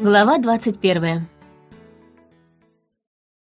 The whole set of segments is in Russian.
Глава 21.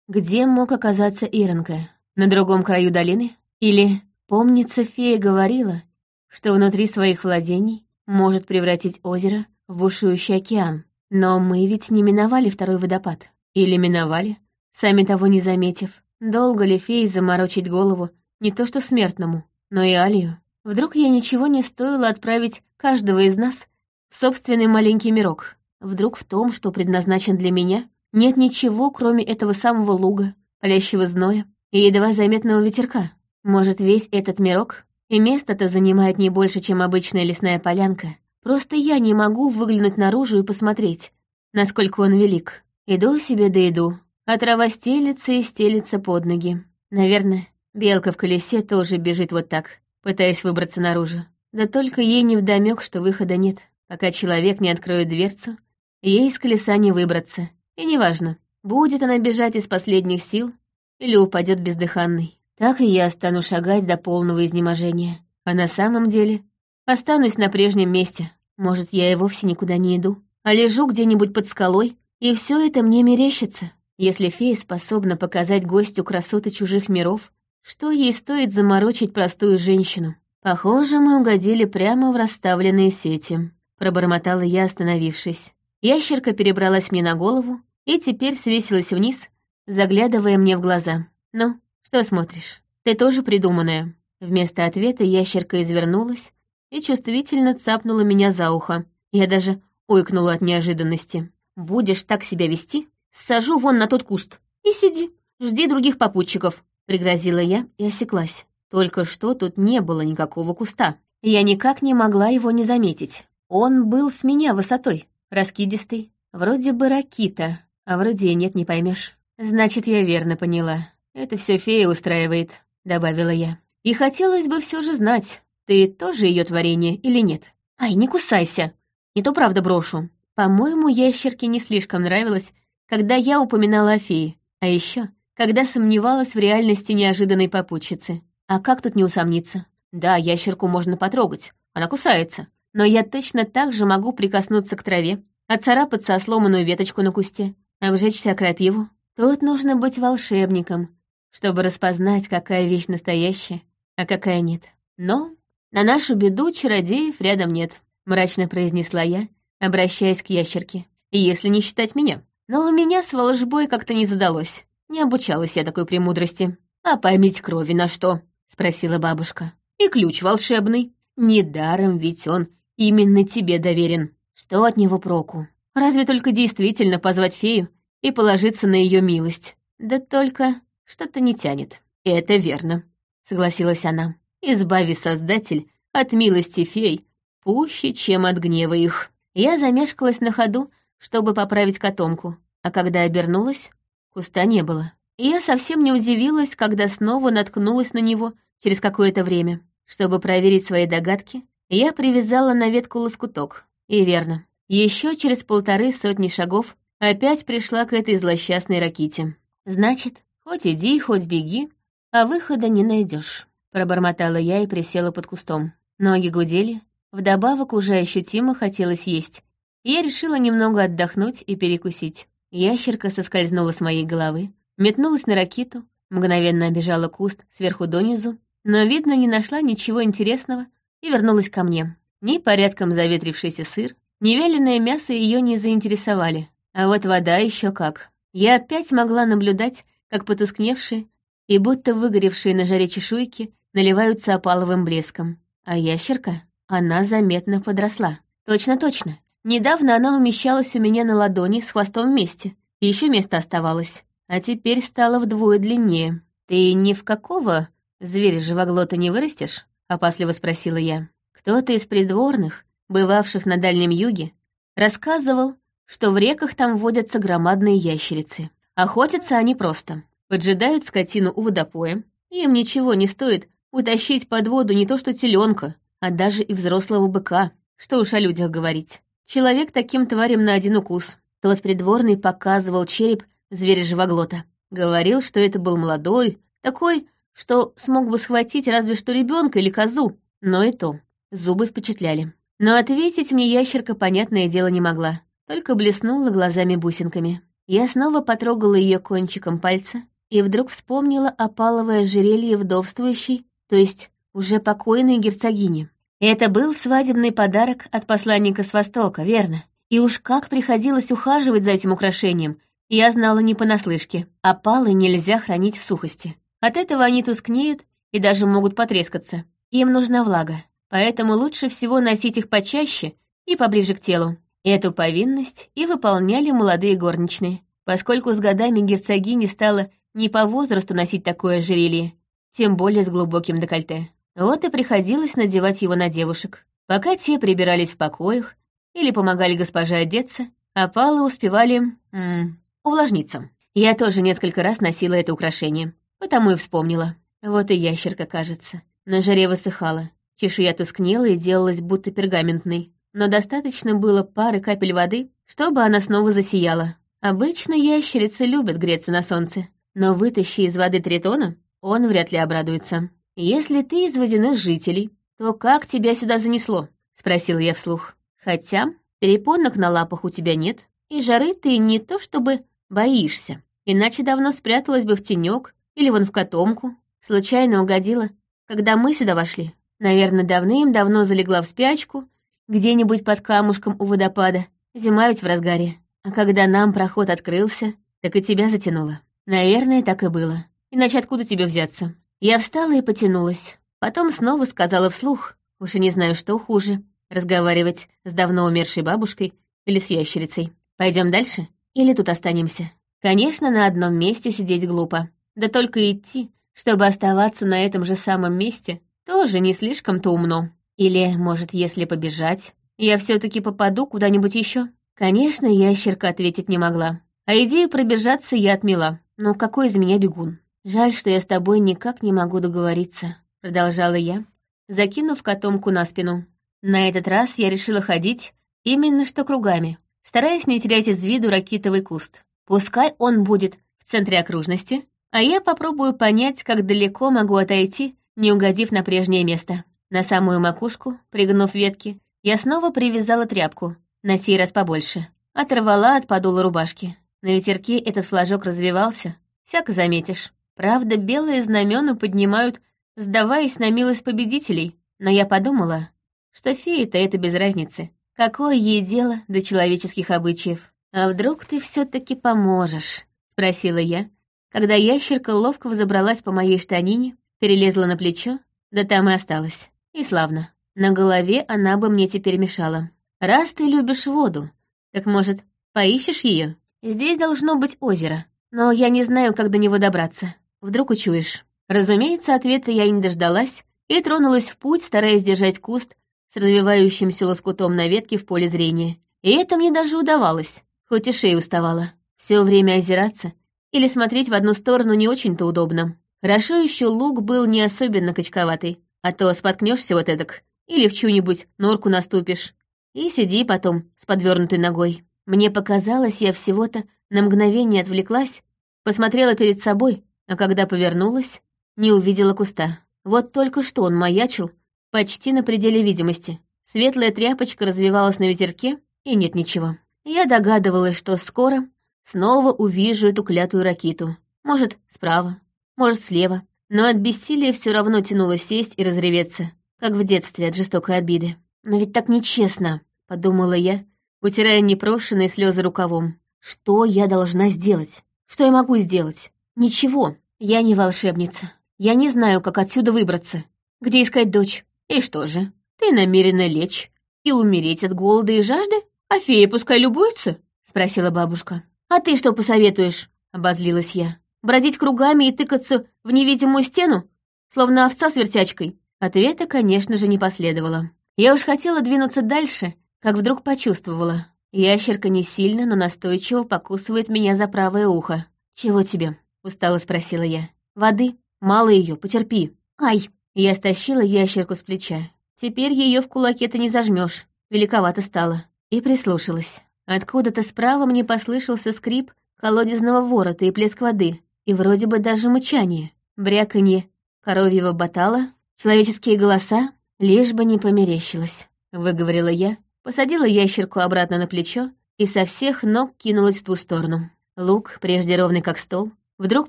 Где мог оказаться Иронка? На другом краю долины? Или, помнится, фея говорила, что внутри своих владений может превратить озеро в бушующий океан. Но мы ведь не миновали второй водопад. Или миновали, сами того не заметив. Долго ли феи заморочить голову не то что смертному, но и Алию? Вдруг ей ничего не стоило отправить каждого из нас в собственный маленький мирок? Вдруг в том, что предназначен для меня, нет ничего, кроме этого самого луга, палящего зноя и едва заметного ветерка. Может, весь этот мирок и место-то занимает не больше, чем обычная лесная полянка. Просто я не могу выглянуть наружу и посмотреть, насколько он велик. Иду себе да иду, а трава стелится и стелится под ноги. Наверное, белка в колесе тоже бежит вот так, пытаясь выбраться наружу. Да только ей не вдомёк, что выхода нет, пока человек не откроет дверцу Ей из колеса не выбраться. И неважно, будет она бежать из последних сил или упадет бездыханной. Так и я стану шагать до полного изнеможения. А на самом деле останусь на прежнем месте. Может, я и вовсе никуда не иду, а лежу где-нибудь под скалой, и все это мне мерещится. Если фея способна показать гостю красоты чужих миров, что ей стоит заморочить простую женщину? Похоже, мы угодили прямо в расставленные сети. Пробормотала я, остановившись. Ящерка перебралась мне на голову и теперь свесилась вниз, заглядывая мне в глаза. «Ну, что смотришь? Ты тоже придуманная». Вместо ответа ящерка извернулась и чувствительно цапнула меня за ухо. Я даже ойкнула от неожиданности. «Будешь так себя вести? Сажу вон на тот куст. И сиди, жди других попутчиков», — пригрозила я и осеклась. Только что тут не было никакого куста. Я никак не могла его не заметить. Он был с меня высотой раскидистый, вроде бы ракита, а вроде и нет, не поймешь. Значит, я верно поняла. Это все фея устраивает, добавила я. И хотелось бы все же знать, ты тоже ее творение или нет. Ай, не кусайся, не то правда брошу. По-моему, ящерке не слишком нравилось, когда я упоминала о фее, а еще, когда сомневалась в реальности неожиданной попутчицы. А как тут не усомниться? Да, ящерку можно потрогать, она кусается, но я точно так же могу прикоснуться к траве, отцарапаться о сломанную веточку на кусте, обжечься о крапиву. Тут нужно быть волшебником, чтобы распознать, какая вещь настоящая, а какая нет. Но на нашу беду чародеев рядом нет, мрачно произнесла я, обращаясь к ящерке. Если не считать меня. Но у меня с волжбой как-то не задалось. Не обучалась я такой премудрости. А память крови на что? Спросила бабушка. И ключ волшебный. Недаром ведь он именно тебе доверен. Что от него проку? Разве только действительно позвать фею и положиться на ее милость. Да только что-то не тянет. Это верно, согласилась она. Избави, Создатель, от милости фей, пуще, чем от гнева их. Я замешкалась на ходу, чтобы поправить котомку, а когда обернулась, куста не было. И я совсем не удивилась, когда снова наткнулась на него через какое-то время. Чтобы проверить свои догадки, я привязала на ветку лоскуток. И верно. Еще через полторы сотни шагов опять пришла к этой злосчастной раките. Значит, хоть иди, хоть беги, а выхода не найдешь. Пробормотала я и присела под кустом. Ноги гудели, вдобавок уже ощутимо хотелось есть. Я решила немного отдохнуть и перекусить. Ящерка соскользнула с моей головы, метнулась на ракиту, мгновенно обежала куст сверху донизу, но, видно, не нашла ничего интересного и вернулась ко мне. Ни порядком заветрившийся сыр, ни вяленое мясо ее не заинтересовали. А вот вода еще как. Я опять могла наблюдать, как потускневшие и будто выгоревшие на жаре чешуйки наливаются опаловым блеском. А ящерка, она заметно подросла. Точно-точно. Недавно она умещалась у меня на ладони с хвостом вместе. И еще место оставалось. А теперь стала вдвое длиннее. Ты ни в какого зверя живоглота не вырастешь? — опасливо спросила я. Кто-то из придворных, бывавших на Дальнем Юге, рассказывал, что в реках там водятся громадные ящерицы. Охотятся они просто. Поджидают скотину у водопоя. Им ничего не стоит утащить под воду не то что теленка, а даже и взрослого быка. Что уж о людях говорить. Человек таким тварям на один укус. Тот придворный показывал череп зверя-живоглота. Говорил, что это был молодой, такой что смог бы схватить разве что ребенка или козу, но и то, зубы впечатляли. Но ответить мне ящерка, понятное дело, не могла. только блеснула глазами-бусинками. Я снова потрогала ее кончиком пальца и вдруг вспомнила опаловое ожерелье вдовствующей, то есть уже покойной герцогини. Это был свадебный подарок от посланника с Востока, верно? И уж как приходилось ухаживать за этим украшением, я знала не понаслышке. Опалы нельзя хранить в сухости. От этого они тускнеют и даже могут потрескаться. Им нужна влага, поэтому лучше всего носить их почаще и поближе к телу. Эту повинность и выполняли молодые горничные, поскольку с годами герцогине стало не по возрасту носить такое ожерелье, тем более с глубоким декольте. Вот и приходилось надевать его на девушек. Пока те прибирались в покоях или помогали госпоже одеться, опалы успевали... М -м, увлажниться. Я тоже несколько раз носила это украшение, потому и вспомнила. Вот и ящерка, кажется. На жаре высыхала. Чешуя тускнела и делалась будто пергаментной. Но достаточно было пары капель воды, чтобы она снова засияла. Обычно ящерицы любят греться на солнце, но вытащи из воды тритона, он вряд ли обрадуется. «Если ты из водяных жителей, то как тебя сюда занесло?» — спросил я вслух. «Хотя перепонок на лапах у тебя нет, и жары ты не то чтобы боишься, иначе давно спряталась бы в тенек или вон в котомку. Случайно угодила, когда мы сюда вошли. Наверное, давным-давно залегла в спячку, где-нибудь под камушком у водопада. Зима ведь в разгаре. А когда нам проход открылся, так и тебя затянуло. Наверное, так и было. Иначе откуда тебе взяться? Я встала и потянулась. Потом снова сказала вслух. Уж и не знаю, что хуже. Разговаривать с давно умершей бабушкой или с ящерицей. Пойдем дальше? Или тут останемся? Конечно, на одном месте сидеть глупо. Да только идти, чтобы оставаться на этом же самом месте, тоже не слишком-то умно. Или, может, если побежать, я все таки попаду куда-нибудь еще? Конечно, ящерка ответить не могла. А идею пробежаться я отмела. Но какой из меня бегун? «Жаль, что я с тобой никак не могу договориться», — продолжала я, закинув котомку на спину. На этот раз я решила ходить именно что кругами, стараясь не терять из виду ракитовый куст. Пускай он будет в центре окружности, а я попробую понять, как далеко могу отойти, не угодив на прежнее место. На самую макушку, пригнув ветки, я снова привязала тряпку, на сей раз побольше. Оторвала от подола рубашки. На ветерке этот флажок развивался, всяко заметишь. Правда, белые знамена поднимают, сдаваясь на милость победителей, но я подумала, что феи-то это без разницы. Какое ей дело до человеческих обычаев? А вдруг ты все таки поможешь? Спросила я, когда ящерка ловко взобралась по моей штанине, перелезла на плечо, да там и осталась. И славно. На голове она бы мне теперь мешала. Раз ты любишь воду, так, может, поищешь ее? Здесь должно быть озеро, но я не знаю, как до него добраться. Вдруг учуешь. Разумеется, ответа я не дождалась и тронулась в путь, стараясь держать куст с развивающимся лоскутом на ветке в поле зрения. И это мне даже удавалось, хоть и шея уставала. Все время озираться или смотреть в одну сторону не очень-то удобно. Хорошо еще лук был не особенно качковатый, а то споткнешься вот эдак, или в чью-нибудь норку наступишь, и сиди потом с подвернутой ногой. Мне показалось, я всего-то на мгновение отвлеклась, посмотрела перед собой, а когда повернулась, не увидела куста. Вот только что он маячил, почти на пределе видимости. Светлая тряпочка развивалась на ветерке, и нет ничего. Я догадывалась, что скоро снова увижу эту клятую ракиту. Может, справа, может, слева. Но от бессилия все равно тянуло сесть и разреветься, как в детстве от жестокой обиды. «Но ведь так нечестно», — подумала я, утирая непрошенные слезы рукавом. «Что я должна сделать? Что я могу сделать? «Ничего, я не волшебница. Я не знаю, как отсюда выбраться. Где искать дочь? И что же, ты намерена лечь и умереть от голода и жажды? А феи пускай любуются?» — спросила бабушка. «А ты что посоветуешь?» — обозлилась я. «Бродить кругами и тыкаться в невидимую стену, словно овца с вертячкой?» Ответа, конечно же, не последовало. Я уж хотела двинуться дальше, как вдруг почувствовала. Ящерка не сильно, но настойчиво покусывает меня за правое ухо. «Чего тебе?» устало спросила я. «Воды? Мало ее, потерпи». «Ай!» Я стащила ящерку с плеча. Теперь ее в кулаке ты не зажмешь. Великовато стало. И прислушалась. Откуда-то справа мне послышался скрип колодезного ворота и плеск воды, и вроде бы даже мычание, бряканье коровьего батала, человеческие голоса, лишь бы не померещилось, выговорила я, посадила ящерку обратно на плечо и со всех ног кинулась в ту сторону. Луг, прежде ровный как стол, вдруг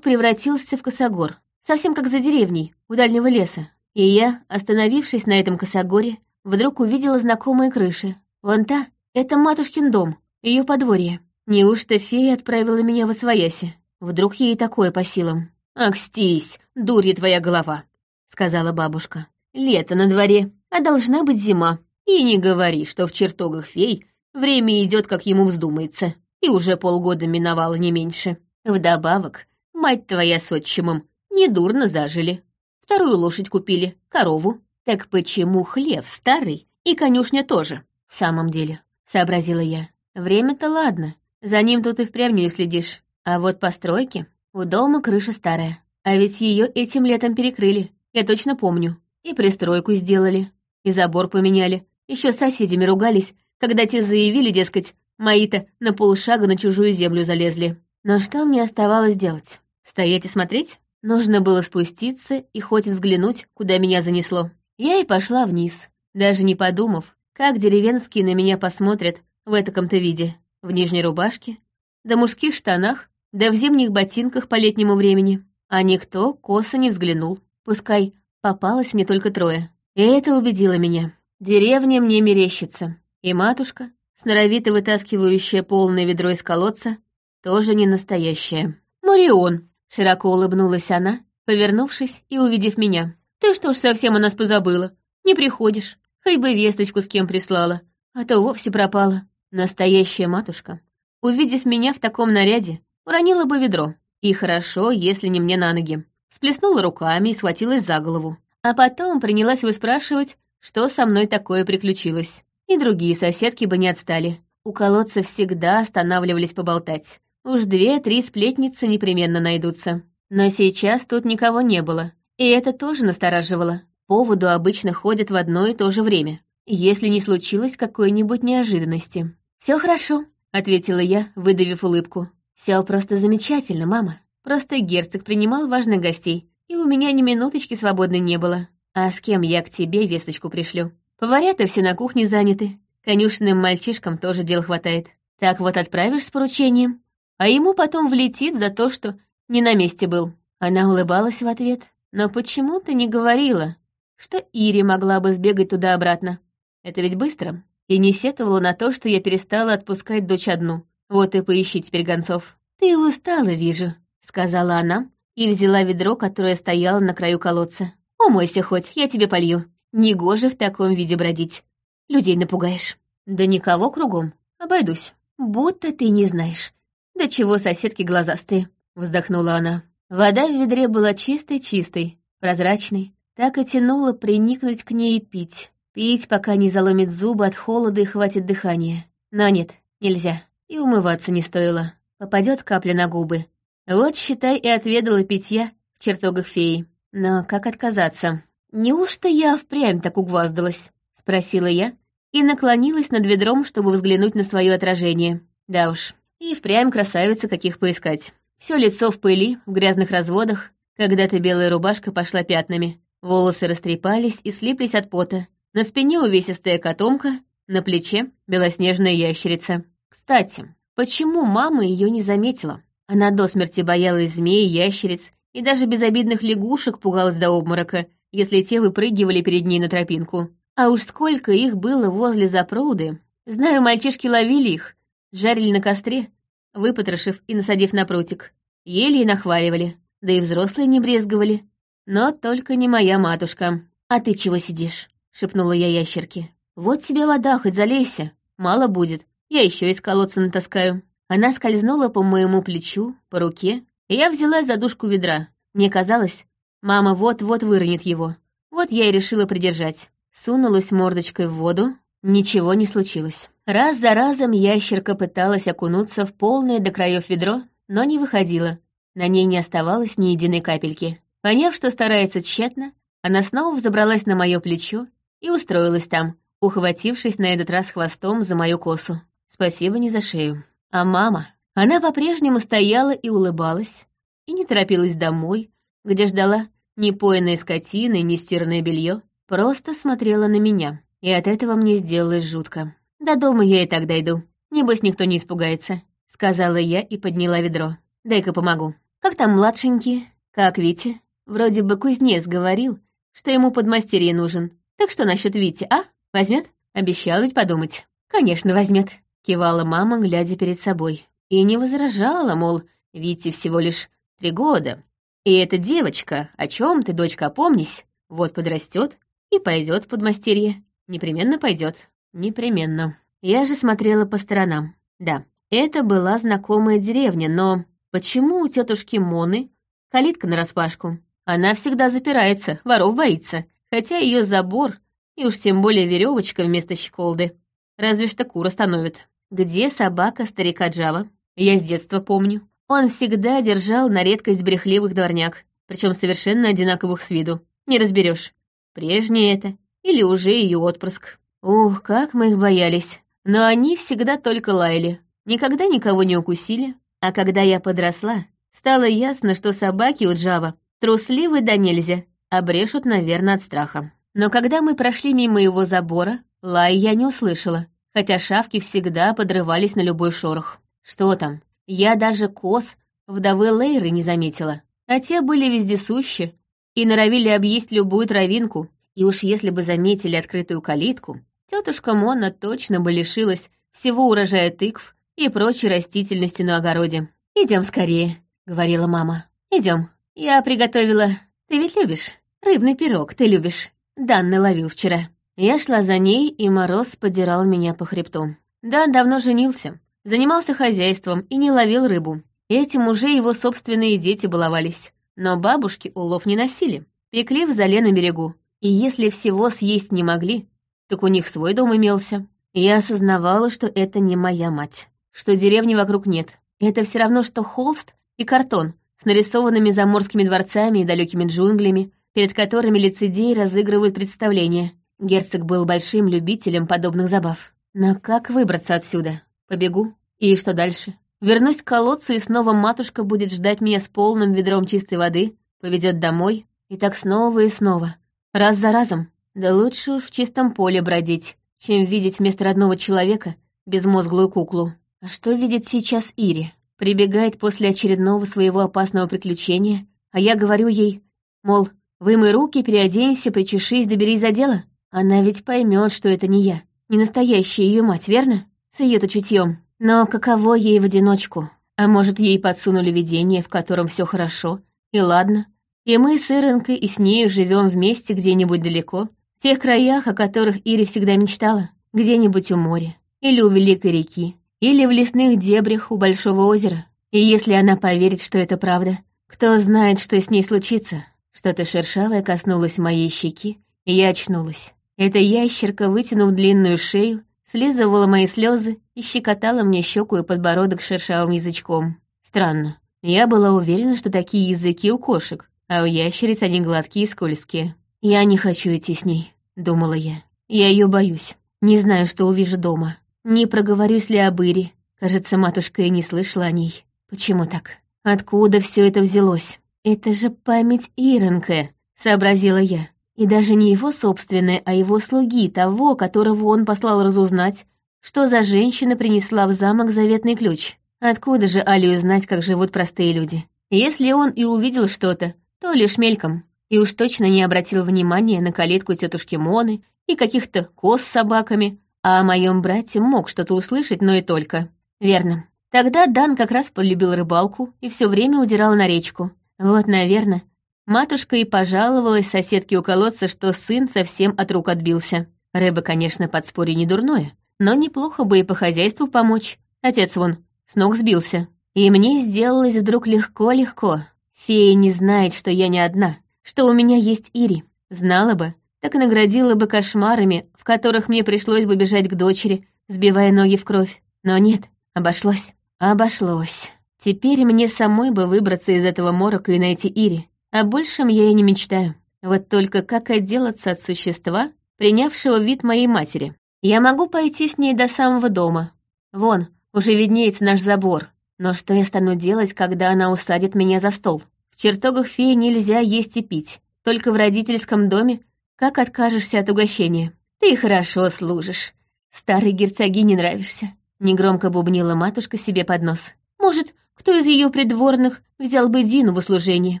превратился в косогор, совсем как за деревней, у дальнего леса. И я, остановившись на этом косогоре, вдруг увидела знакомые крыши. Вон та — это матушкин дом, ее подворье. Неужто фея отправила меня в освояси? Вдруг ей такое по силам? «Ах, стись, дурья твоя голова», — сказала бабушка. «Лето на дворе, а должна быть зима. И не говори, что в чертогах фей время идет, как ему вздумается, и уже полгода миновало не меньше. Вдобавок, мать твоя с отчимом недурно зажили. Вторую лошадь купили, корову. Так почему хлев старый и конюшня тоже? В самом деле, сообразила я. Время-то ладно, за ним тут и впрямь не уследишь. А вот постройки, у дома крыша старая. А ведь ее этим летом перекрыли, я точно помню. И пристройку сделали, и забор поменяли. Еще с соседями ругались, когда те заявили, дескать, мои-то на полшага на чужую землю залезли. Но что мне оставалось делать? Стоять и смотреть? Нужно было спуститься и хоть взглянуть, куда меня занесло. Я и пошла вниз, даже не подумав, как деревенские на меня посмотрят в этаком-то виде. В нижней рубашке, да мужских штанах, да в зимних ботинках по летнему времени. А никто косо не взглянул. Пускай попалось мне только трое. И это убедило меня. Деревня мне мерещится. И матушка, сноровито вытаскивающая полное ведро из колодца, тоже не настоящая. «Марион!» Широко улыбнулась она, повернувшись и увидев меня. «Ты что ж совсем о нас позабыла? Не приходишь. Хоть бы весточку с кем прислала, а то вовсе пропала». Настоящая матушка, увидев меня в таком наряде, уронила бы ведро. И хорошо, если не мне на ноги. Сплеснула руками и схватилась за голову. А потом принялась выспрашивать, что со мной такое приключилось. И другие соседки бы не отстали. У колодца всегда останавливались поболтать. Уж две-три сплетницы непременно найдутся. Но сейчас тут никого не было. И это тоже настораживало. Поводу обычно ходят в одно и то же время, если не случилось какой-нибудь неожиданности. Все хорошо», — ответила я, выдавив улыбку. Все просто замечательно, мама. Просто герцог принимал важных гостей, и у меня ни минуточки свободной не было. А с кем я к тебе весточку пришлю? Поварята все на кухне заняты. Конюшным мальчишкам тоже дел хватает. Так вот отправишь с поручением, а ему потом влетит за то, что не на месте был. Она улыбалась в ответ, но почему-то не говорила, что Ири могла бы сбегать туда-обратно. Это ведь быстро. И не сетовала на то, что я перестала отпускать дочь одну. Вот и поищи теперь гонцов. «Ты устала, вижу», — сказала она и взяла ведро, которое стояло на краю колодца. «Умойся хоть, я тебе полью. Негоже в таком виде бродить. Людей напугаешь». «Да никого кругом. Обойдусь. Будто ты не знаешь. «Да чего соседки глазастые?» — вздохнула она. Вода в ведре была чистой-чистой, прозрачной. Так и тянуло приникнуть к ней и пить. Пить, пока не заломит зубы от холода и хватит дыхания. Но нет, нельзя. И умываться не стоило. Попадет капля на губы. Вот, считай, и отведала питья в чертогах феи. Но как отказаться? «Неужто я впрямь так угваздалась?» — спросила я и наклонилась над ведром, чтобы взглянуть на свое отражение. Да уж, и впрямь красавица, каких поискать. Все лицо в пыли, в грязных разводах. Когда-то белая рубашка пошла пятнами. Волосы растрепались и слиплись от пота. На спине увесистая котомка, на плече белоснежная ящерица. Кстати, почему мама ее не заметила? Она до смерти боялась змей, ящериц и даже безобидных лягушек пугалась до обморока, если те выпрыгивали перед ней на тропинку. А уж сколько их было возле запруды. Знаю, мальчишки ловили их, жарили на костре, выпотрошив и насадив на прутик. Ели и нахваливали, да и взрослые не брезговали. Но только не моя матушка. «А ты чего сидишь?» — шепнула я ящерке. «Вот тебе вода, хоть залейся. Мало будет. Я еще из колодца натаскаю». Она скользнула по моему плечу, по руке, и я взяла задушку ведра. Мне казалось, мама вот-вот выронит его. Вот я и решила придержать. Сунулась мордочкой в воду, Ничего не случилось. Раз за разом ящерка пыталась окунуться в полное до краев ведро, но не выходила. На ней не оставалось ни единой капельки. Поняв, что старается тщетно, она снова взобралась на мое плечо и устроилась там, ухватившись на этот раз хвостом за мою косу. Спасибо не за шею. А мама? Она по-прежнему стояла и улыбалась, и не торопилась домой, где ждала ни поиной скотины, ни стирное белье, просто смотрела на меня и от этого мне сделалось жутко. До дома я и так дойду. небось никто не испугается», — сказала я и подняла ведро. «Дай-ка помогу. Как там младшенький? Как Витя? Вроде бы кузнец говорил, что ему подмастерье нужен. Так что насчет Вити, а? Возьмет? Обещал ведь подумать». «Конечно, возьмет», — кивала мама, глядя перед собой. И не возражала, мол, Вите всего лишь три года. И эта девочка, о чем ты, дочка, опомнись, вот подрастет и пойдет под мастерье. Непременно пойдет. Непременно. Я же смотрела по сторонам. Да, это была знакомая деревня, но почему у тетушки Моны калитка нараспашку? Она всегда запирается, воров боится, хотя ее забор и уж тем более веревочка вместо щеколды. Разве что кур остановит. Где собака старика Джава? Я с детства помню. Он всегда держал на редкость брехливых дворняк, причем совершенно одинаковых с виду. Не разберешь, прежний это или уже ее отпрыск. Ух, как мы их боялись. Но они всегда только лаяли, никогда никого не укусили. А когда я подросла, стало ясно, что собаки у Джава трусливы да нельзя, а брешут, наверное, от страха. Но когда мы прошли мимо его забора, лай я не услышала, хотя шавки всегда подрывались на любой шорох. Что там? Я даже коз вдовы Лейры не заметила. А те были вездесущи и норовили объесть любую травинку. И уж если бы заметили открытую калитку, тетушка Мона точно бы лишилась всего урожая тыкв и прочей растительности на огороде. Идем скорее», — говорила мама. Идем. Я приготовила... Ты ведь любишь? Рыбный пирог ты любишь. Дан наловил вчера». Я шла за ней, и мороз подирал меня по хребту. Дан давно женился, занимался хозяйством и не ловил рыбу. Этим уже его собственные дети баловались. Но бабушки улов не носили, пекли в зале на берегу. И если всего съесть не могли, так у них свой дом имелся. Я осознавала, что это не моя мать, что деревни вокруг нет. Это все равно, что холст и картон с нарисованными заморскими дворцами и далекими джунглями, перед которыми лицедеи разыгрывают представления. Герцог был большим любителем подобных забав. Но как выбраться отсюда? Побегу. И что дальше? Вернусь к колодцу, и снова матушка будет ждать меня с полным ведром чистой воды, поведет домой, и так снова и снова. Раз за разом. Да лучше уж в чистом поле бродить, чем видеть вместо родного человека безмозглую куклу. А что видит сейчас Ири? Прибегает после очередного своего опасного приключения, а я говорю ей, мол, вымой руки, переоденься, причешись, доберись за дело. Она ведь поймет, что это не я, не настоящая ее мать, верно? с ее-то чутьем. Но каково ей в одиночку? А может, ей подсунули видение, в котором все хорошо, и ладно, и мы с Иренкой и с нею живем вместе где-нибудь далеко, в тех краях, о которых Ири всегда мечтала, где-нибудь у моря, или у Великой реки, или в лесных дебрях у Большого озера. И если она поверит, что это правда, кто знает, что с ней случится. Что-то шершавое коснулось моей щеки, и я очнулась. Эта ящерка, вытянув длинную шею, слизывала мои слезы и щекотала мне щеку и подбородок шершавым язычком. Странно. Я была уверена, что такие языки у кошек, а у ящериц они гладкие и скользкие. «Я не хочу идти с ней», — думала я. «Я ее боюсь. Не знаю, что увижу дома. Не проговорюсь ли об Ире. Кажется, матушка и не слышала о ней. Почему так? Откуда все это взялось? Это же память Иронка, сообразила я. И даже не его собственное, а его слуги, того, которого он послал разузнать, что за женщина принесла в замок заветный ключ. Откуда же Алию знать, как живут простые люди? Если он и увидел что-то, то лишь мельком, и уж точно не обратил внимания на калитку тетушки Моны и каких-то коз с собаками, а о моем брате мог что-то услышать, но и только. Верно. Тогда Дан как раз полюбил рыбалку и все время удирал на речку. Вот, наверное, Матушка и пожаловалась соседке у колодца, что сын совсем от рук отбился. Рыба, конечно, подспорье не дурное, но неплохо бы и по хозяйству помочь. Отец вон, с ног сбился. И мне сделалось вдруг легко-легко. Фея не знает, что я не одна, что у меня есть Ири. Знала бы, так наградила бы кошмарами, которых мне пришлось бы бежать к дочери, сбивая ноги в кровь. Но нет, обошлось. Обошлось. Теперь мне самой бы выбраться из этого морока и найти Ири. О большем я и не мечтаю. Вот только как отделаться от существа, принявшего вид моей матери? Я могу пойти с ней до самого дома. Вон, уже виднеется наш забор. Но что я стану делать, когда она усадит меня за стол? В чертогах феи нельзя есть и пить. Только в родительском доме как откажешься от угощения? Ты хорошо служишь. Старой герцогине нравишься. Негромко бубнила матушка себе под нос. «Может, кто из ее придворных взял бы Дину в услужение?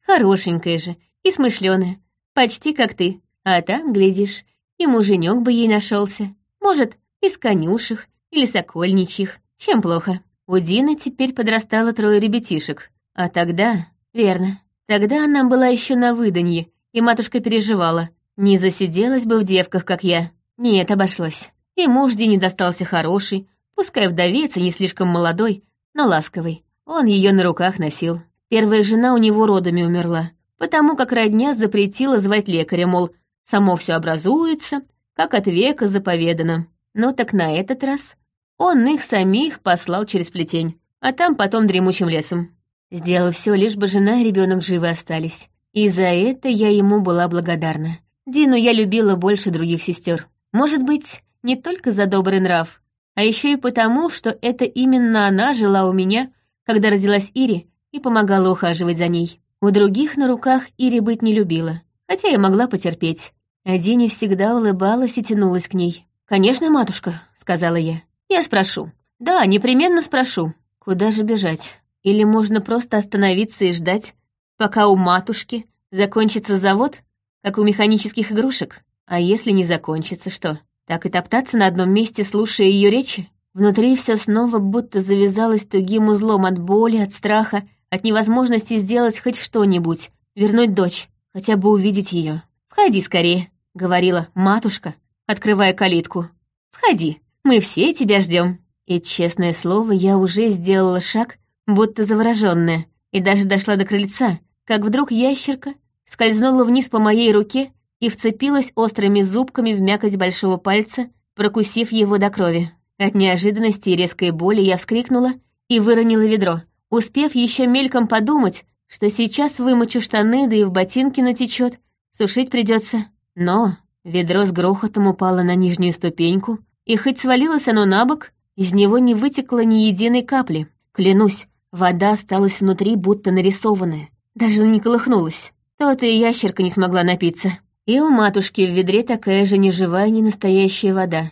Хорошенькая же и смышленая, почти как ты. А там, глядишь, и муженек бы ей нашелся. Может, из конюшек или сокольничьих. Чем плохо? У Дины теперь подрастало трое ребятишек. А тогда, верно, тогда она была еще на выданье, и матушка переживала. Не засиделась бы в девках, как я. Нет, обошлось. И муж Дине достался хороший, пускай вдовец и не слишком молодой, но ласковый. Он ее на руках носил. Первая жена у него родами умерла, потому как родня запретила звать лекаря, мол, само все образуется, как от века заповедано. Но так на этот раз он их самих послал через плетень, а там потом дремучим лесом. Сделал все, лишь бы жена и ребенок живы остались. И за это я ему была благодарна. Дину я любила больше других сестер. Может быть, не только за добрый нрав, а еще и потому, что это именно она жила у меня, когда родилась Ири, и помогала ухаживать за ней. У других на руках Ири быть не любила, хотя и могла потерпеть. А Дине всегда улыбалась и тянулась к ней. «Конечно, матушка», — сказала я. «Я спрошу». «Да, непременно спрошу. Куда же бежать? Или можно просто остановиться и ждать, пока у матушки закончится завод, как у механических игрушек? А если не закончится, что? Так и топтаться на одном месте, слушая ее речи? Внутри все снова будто завязалось тугим узлом от боли, от страха, от невозможности сделать хоть что-нибудь, вернуть дочь, хотя бы увидеть ее. «Входи скорее», — говорила матушка, открывая калитку. «Входи, мы все тебя ждем. И, честное слово, я уже сделала шаг, будто завороженная, и даже дошла до крыльца, как вдруг ящерка скользнула вниз по моей руке и вцепилась острыми зубками в мякоть большого пальца, прокусив его до крови. От неожиданности и резкой боли я вскрикнула и выронила ведро, успев еще мельком подумать, что сейчас вымочу штаны, да и в ботинки натечет, сушить придется. Но ведро с грохотом упало на нижнюю ступеньку, и хоть свалилось оно на бок, из него не вытекло ни единой капли. Клянусь, вода осталась внутри, будто нарисованная, даже не колыхнулась. То-то и ящерка не смогла напиться. И у матушки в ведре такая же неживая, не настоящая вода.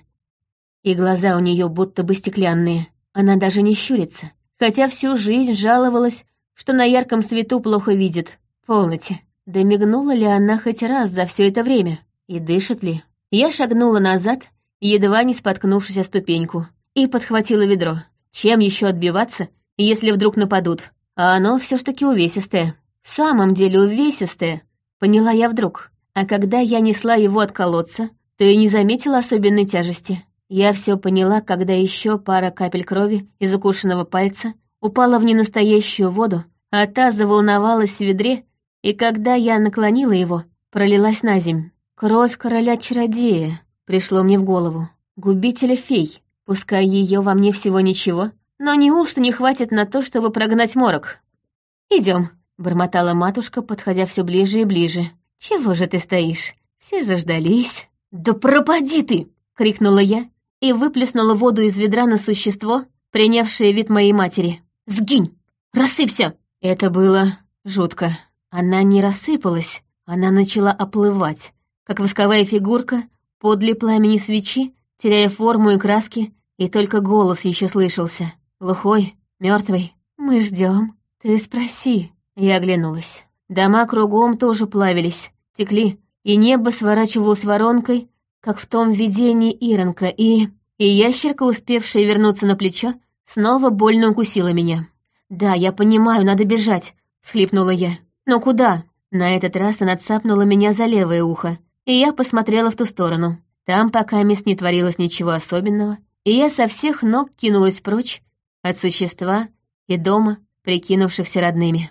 И глаза у нее будто бы стеклянные. Она даже не щурится. Хотя всю жизнь жаловалась, что на ярком свету плохо видит. Полноте. Да мигнула ли она хоть раз за все это время? И дышит ли? Я шагнула назад, едва не споткнувшись о ступеньку, и подхватила ведро. Чем еще отбиваться, если вдруг нападут? А оно все ж таки увесистое. В самом деле увесистое, поняла я вдруг. А когда я несла его от колодца, то и не заметила особенной тяжести. Я все поняла, когда еще пара капель крови из укушенного пальца упала в ненастоящую воду, а та заволновалась в ведре, и когда я наклонила его, пролилась на земь. Кровь короля-чародея пришло мне в голову. Губителя фей, пускай ее во мне всего ничего, но неужто не хватит на то, чтобы прогнать морок? Идем, бормотала матушка, подходя все ближе и ближе. «Чего же ты стоишь? Все заждались». «Да пропади ты!» — крикнула я и выплеснула воду из ведра на существо, принявшее вид моей матери. «Сгинь! Рассыпься!» Это было жутко. Она не рассыпалась, она начала оплывать, как восковая фигурка подле пламени свечи, теряя форму и краски, и только голос еще слышался. Глухой, мертвый. «Мы ждем. Ты спроси». Я оглянулась. Дома кругом тоже плавились, текли, и небо сворачивалось воронкой, как в том видении Иронка, и... И ящерка, успевшая вернуться на плечо, снова больно укусила меня. «Да, я понимаю, надо бежать», — схлипнула я. «Но куда?» На этот раз она цапнула меня за левое ухо, и я посмотрела в ту сторону. Там пока мест не творилось ничего особенного, и я со всех ног кинулась прочь от существа и дома, прикинувшихся родными.